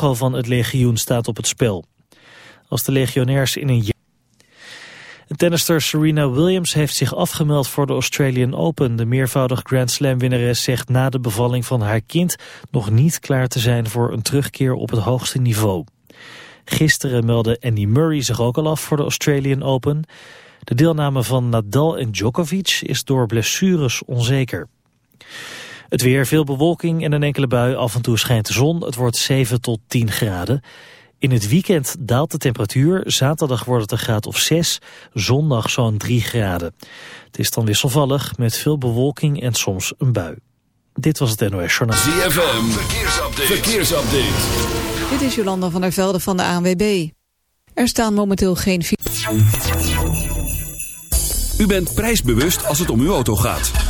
van het legioen staat op het spel. Als de legionairs in een jaar... Tennister Serena Williams heeft zich afgemeld voor de Australian Open. De meervoudig Grand Slam winnares zegt na de bevalling van haar kind nog niet klaar te zijn voor een terugkeer op het hoogste niveau. Gisteren meldde Andy Murray zich ook al af voor de Australian Open. De deelname van Nadal en Djokovic is door blessures onzeker. Het weer, veel bewolking en een enkele bui. Af en toe schijnt de zon. Het wordt 7 tot 10 graden. In het weekend daalt de temperatuur. Zaterdag wordt het een graad of 6. Zondag zo'n 3 graden. Het is dan wisselvallig met veel bewolking en soms een bui. Dit was het NOS Journaal. ZFM, verkeersupdate. verkeersupdate. Dit is Jolanda van der Velde van de ANWB. Er staan momenteel geen... U bent prijsbewust als het om uw auto gaat.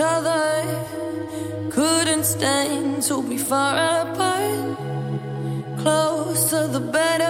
other. Couldn't stand to be far apart. Closer the better.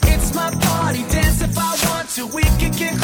my party, dance if I want to. We can get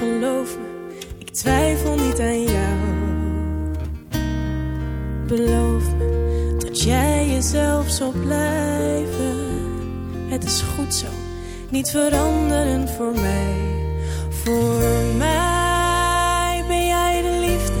geloof me, ik twijfel niet aan jou. Beloof me dat jij jezelf zal blijven. Het is goed zo, niet veranderen voor mij. Voor mij ben jij de liefde.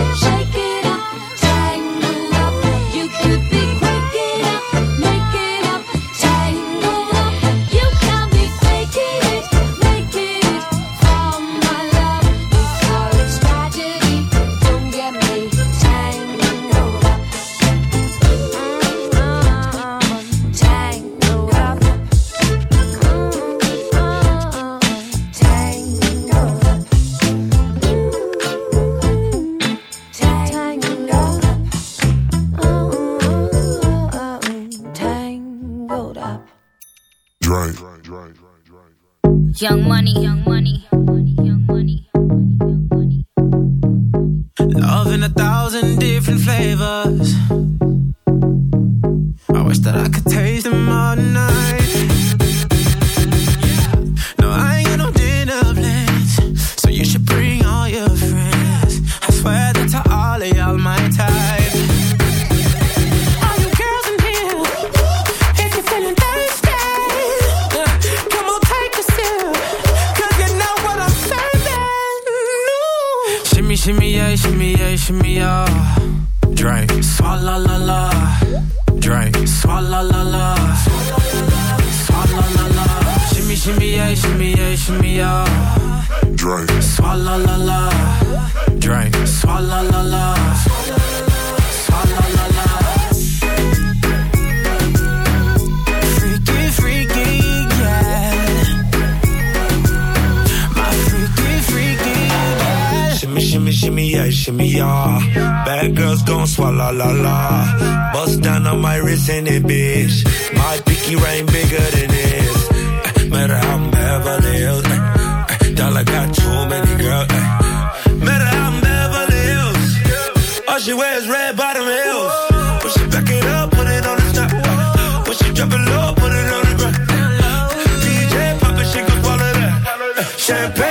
manía. Yeah, shimmy, yeah, shimmy, yeah. Drink. Swalla la la. Drink, swalla la la. Swalla la la. Freaky, freaky, yeah. My freaky, freaky, yeah. Shimmy, shimmy, shimmy, yeah, shimmy, yeah. Bad girls gon' swallow la la. Bust down on my wrist and it, bitch. My pinky ring bigger than this. Matter how I'm Beverly Hills. eh, eh, Dollar got too many girls. eh. Matter how I'm Beverly Hills. All she wears red bottom heels. When she back it up, put it on the top. When she drop it low, put it on the ground. DJ pop it, she gon' swallow that. Champagne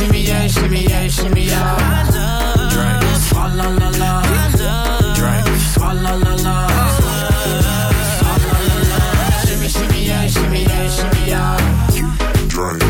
Shimmy, yeah, shimmy, yeah, shimmy, yeah. Drink, swalla la la. Drink, swalla la la. Swalla la la. Shimmy, shimmy, yeah, shimmy, yeah, shimmy. Drink.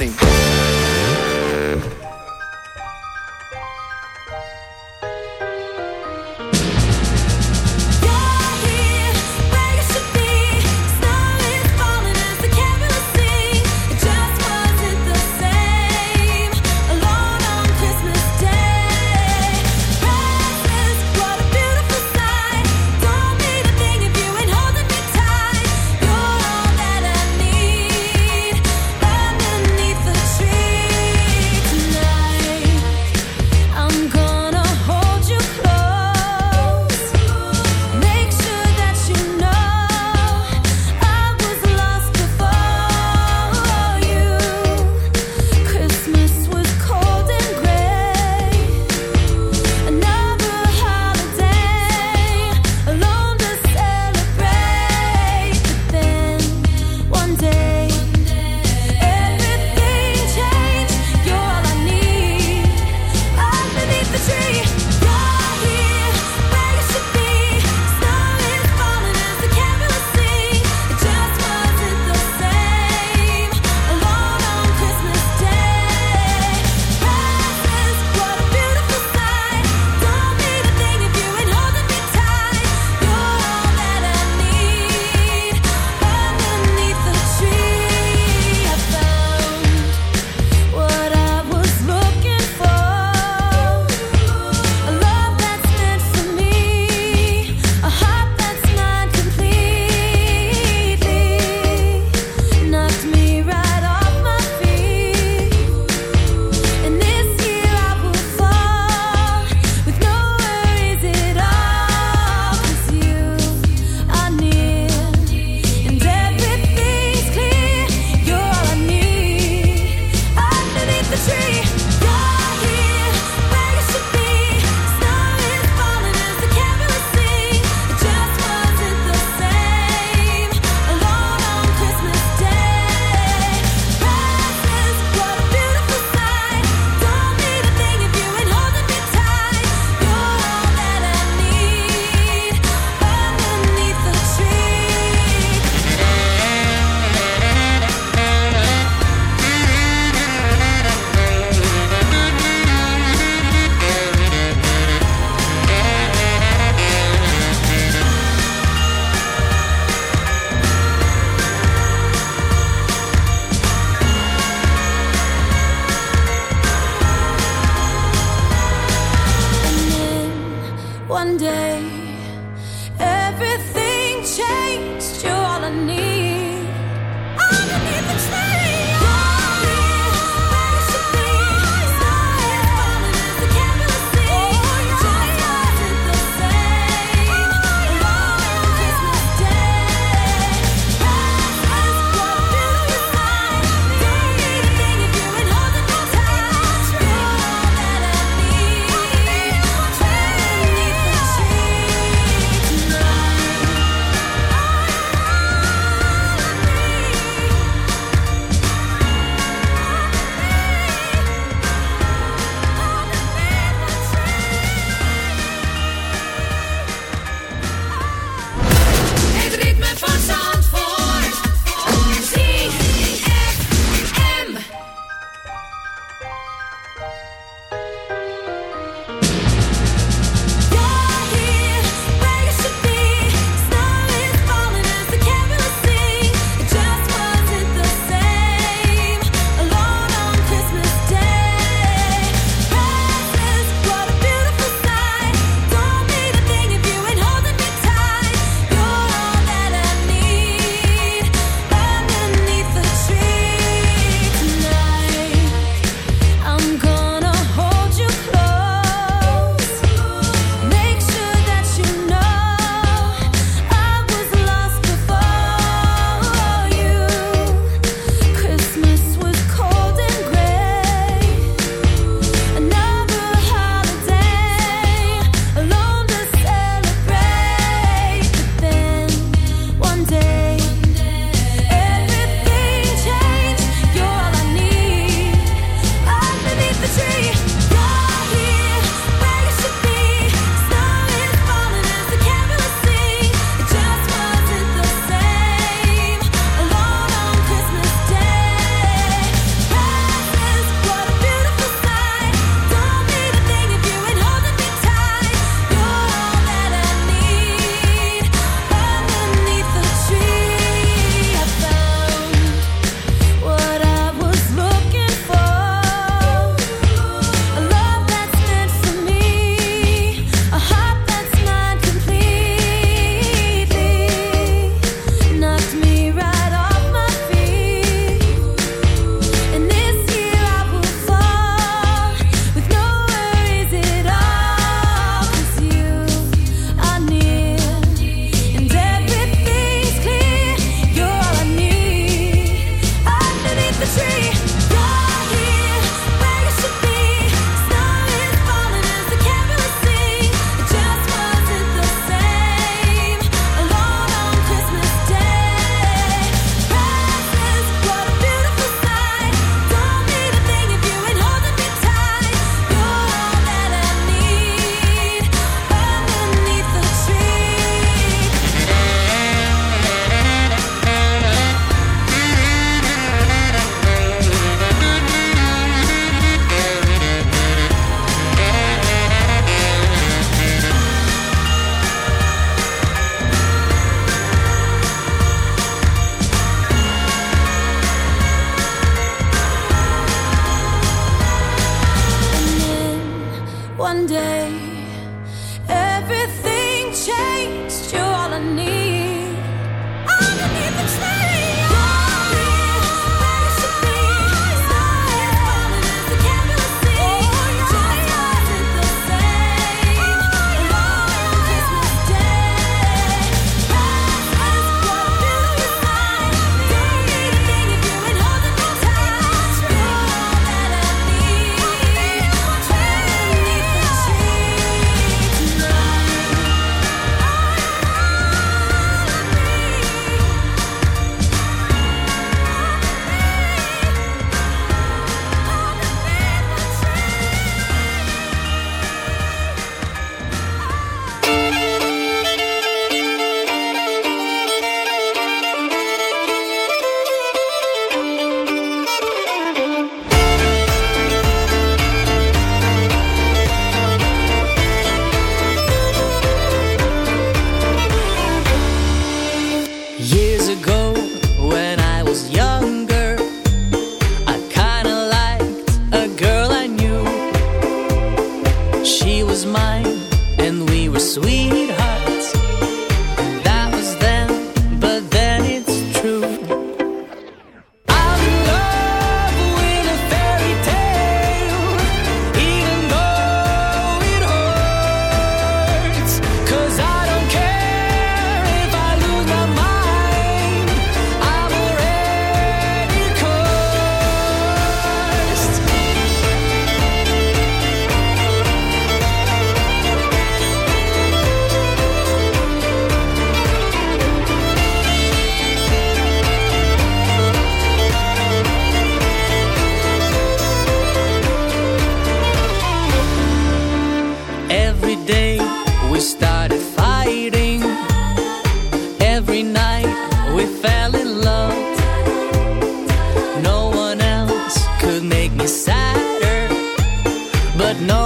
money.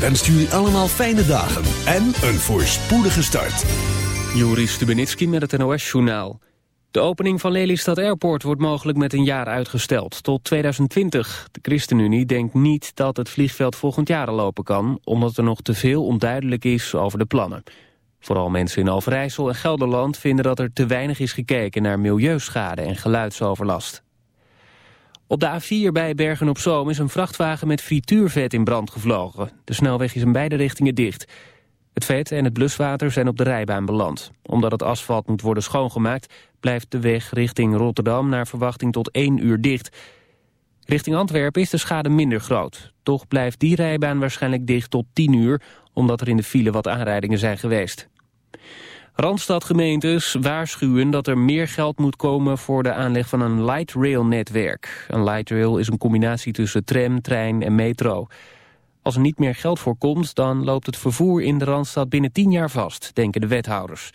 Wenst jullie allemaal fijne dagen en een voorspoedige start. Joris Stubenitski met het NOS-journaal. De opening van Lelystad Airport wordt mogelijk met een jaar uitgesteld, tot 2020. De ChristenUnie denkt niet dat het vliegveld volgend jaar lopen kan... omdat er nog te veel onduidelijk is over de plannen. Vooral mensen in Overijssel en Gelderland vinden dat er te weinig is gekeken... naar milieuschade en geluidsoverlast. Op de A4 bij Bergen-op-Zoom is een vrachtwagen met frituurvet in brand gevlogen. De snelweg is in beide richtingen dicht. Het vet en het bluswater zijn op de rijbaan beland. Omdat het asfalt moet worden schoongemaakt... blijft de weg richting Rotterdam naar verwachting tot 1 uur dicht. Richting Antwerpen is de schade minder groot. Toch blijft die rijbaan waarschijnlijk dicht tot 10 uur... omdat er in de file wat aanrijdingen zijn geweest. Randstadgemeentes waarschuwen dat er meer geld moet komen voor de aanleg van een light rail netwerk. Een light rail is een combinatie tussen tram, trein en metro. Als er niet meer geld voor komt, dan loopt het vervoer in de Randstad binnen 10 jaar vast, denken de wethouders.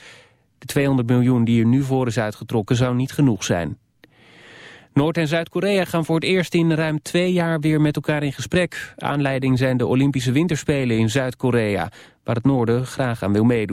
De 200 miljoen die er nu voor is uitgetrokken zou niet genoeg zijn. Noord- en Zuid-Korea gaan voor het eerst in ruim twee jaar weer met elkaar in gesprek. Aanleiding zijn de Olympische Winterspelen in Zuid-Korea, waar het noorden graag aan wil meedoen.